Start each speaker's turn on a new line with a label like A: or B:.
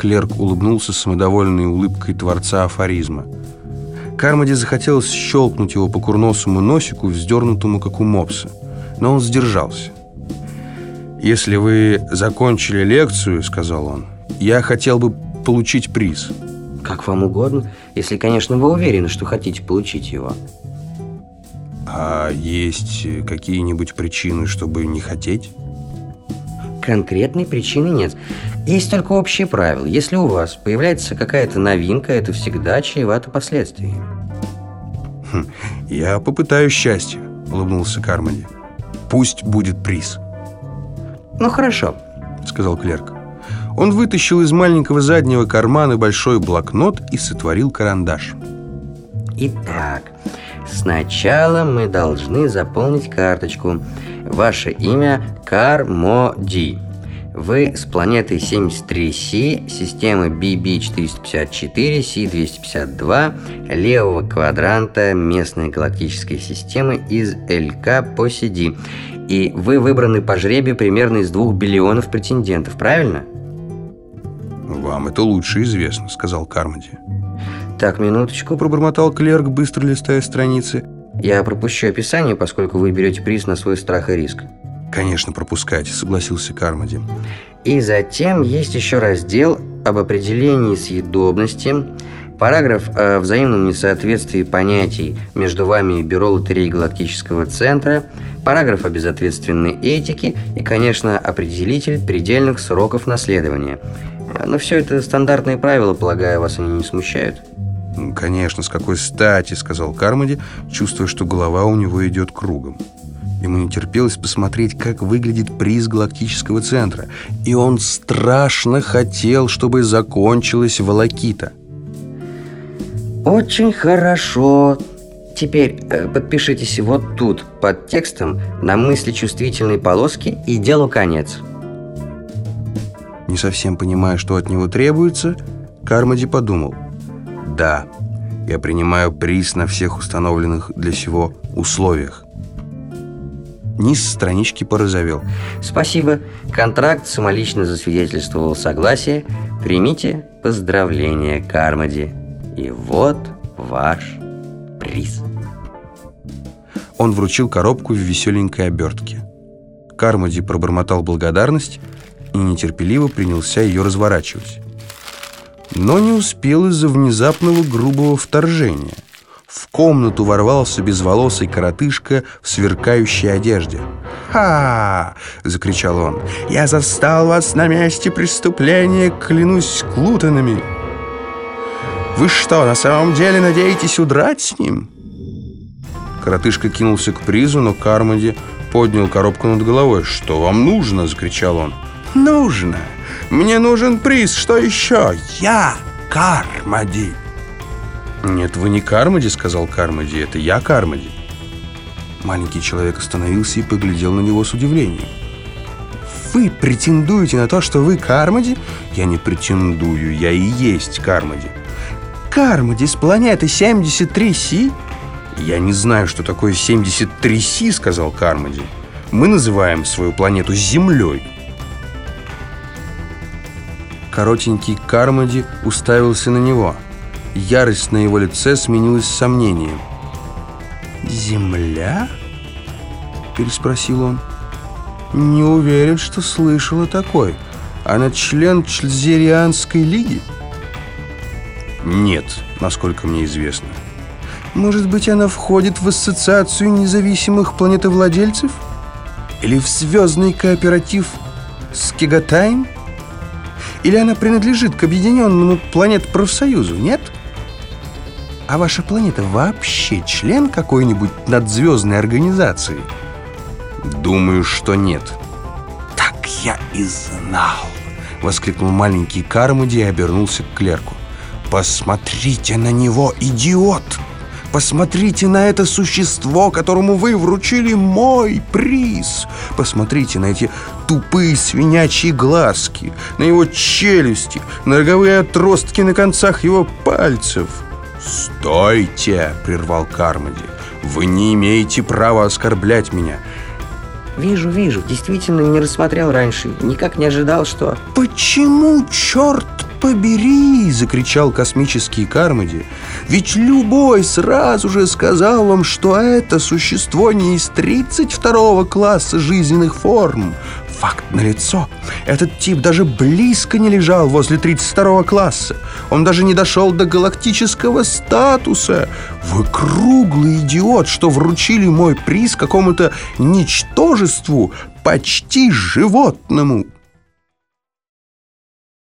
A: Клерк улыбнулся самодовольной улыбкой творца афоризма. Кармоди захотелось щелкнуть его по курносому носику, вздернутому, как у мопса. Но он сдержался. «Если вы закончили лекцию, — сказал он, — я хотел бы получить приз».
B: Как вам угодно, если, конечно, вы уверены, что хотите получить его.
A: А есть какие-нибудь причины, чтобы не хотеть?
B: Конкретной причины нет. Есть только общие правила. Если у вас появляется какая-то новинка, это всегда чревато последствиями.
A: Хм, «Я попытаюсь счастье», — улыбнулся Кармоди. «Пусть будет приз».
B: «Ну, хорошо», —
A: сказал клерк. Он вытащил из маленького заднего кармана большой блокнот и сотворил карандаш.
B: Итак, сначала мы должны заполнить карточку. Ваше имя Кармоди. Вы с планеты 73Си, системы BB-454, Си-252, левого квадранта местной галактической системы из ЛК по CD. И вы выбраны по жребию примерно из двух биллионов претендентов, правильно?
A: «Вам это лучше известно», — сказал Кармоди.
B: «Так, минуточку», — пробормотал клерк, быстро листая страницы. «Я пропущу описание, поскольку вы берете приз на свой страх и риск».
A: «Конечно, пропускайте», — согласился Кармоди.
B: И затем есть еще раздел об определении съедобности, параграф о взаимном несоответствии понятий между вами и Бюро лотереи Галактического Центра, параграф о безответственной этике и, конечно, определитель предельных сроков наследования – но все это стандартные правила, полагаю, вас они не смущают?
A: «Конечно, с какой стати», — сказал Кармоди, чувствуя, что голова у него идет кругом. Ему не терпелось посмотреть, как выглядит приз галактического центра. И он страшно хотел, чтобы закончилась волокита.
B: «Очень хорошо. Теперь э, подпишитесь вот тут, под текстом, на мысли чувствительной полоски и делу конец».
A: Не совсем понимая, что от него требуется, Кармоди подумал. «Да, я принимаю приз на всех установленных для сего условиях». Низ странички порозовел.
B: «Спасибо. Контракт самолично засвидетельствовал согласие. Примите поздравления, Кармоди. И вот ваш приз».
A: Он вручил коробку в веселенькой обертке. Кармоди пробормотал благодарность и нетерпеливо принялся ее разворачивать. Но не успел из-за внезапного грубого вторжения. В комнату ворвался безволосый коротышка в сверкающей одежде. «Ха!» — закричал он. «Я застал вас на месте преступления, клянусь клутанами!» «Вы что, на самом деле надеетесь удрать с ним?» Коротышка кинулся к призу, но Кармоди поднял коробку над головой. «Что вам нужно?» — закричал он. «Нужно! Мне нужен приз! Что еще? Я Кармади!» «Нет, вы не Кармади», — сказал Кармади. «Это я Кармади». Маленький человек остановился и поглядел на него с удивлением. «Вы претендуете на то, что вы Кармади?» «Я не претендую, я и есть Кармади». «Кармади с планеты 73Си?» «Я не знаю, что такое 73Си», — сказал Кармади. «Мы называем свою планету Землей». Коротенький Кармоди уставился на него. Ярость на его лице сменилась сомнением. «Земля?» – переспросил он. «Не уверен, что слышал о такой. Она член Чельзерианской лиги?» «Нет, насколько мне известно». «Может быть, она входит в ассоциацию независимых планетовладельцев? Или в звездный кооператив Скигатайм?» Или она принадлежит к объединенному планет-профсоюзу, нет? А ваша планета вообще член какой-нибудь надзвездной организации? Думаю, что нет. Так я и знал, воскликнул маленький Кармуди и обернулся к клерку. Посмотрите на него, идиот! Посмотрите на это существо, которому вы вручили мой приз. Посмотрите на эти тупые свинячьи глазки, на его челюсти, на роговые отростки на концах его пальцев. «Стойте!» — прервал Кармоди. «Вы не имеете права оскорблять меня.
B: Вижу, вижу. Действительно не рассмотрел раньше. Никак не ожидал, что...
A: Почему, черт побери!» — закричал космический Кармоди. «Ведь любой сразу же сказал вам, что это существо не из 32 класса жизненных форм. Факт налицо. Этот тип даже близко не лежал возле 32 класса. Он даже не дошел до галактического статуса. Вы круглый идиот, что вручили мой приз какому-то ничтожеству, почти животному».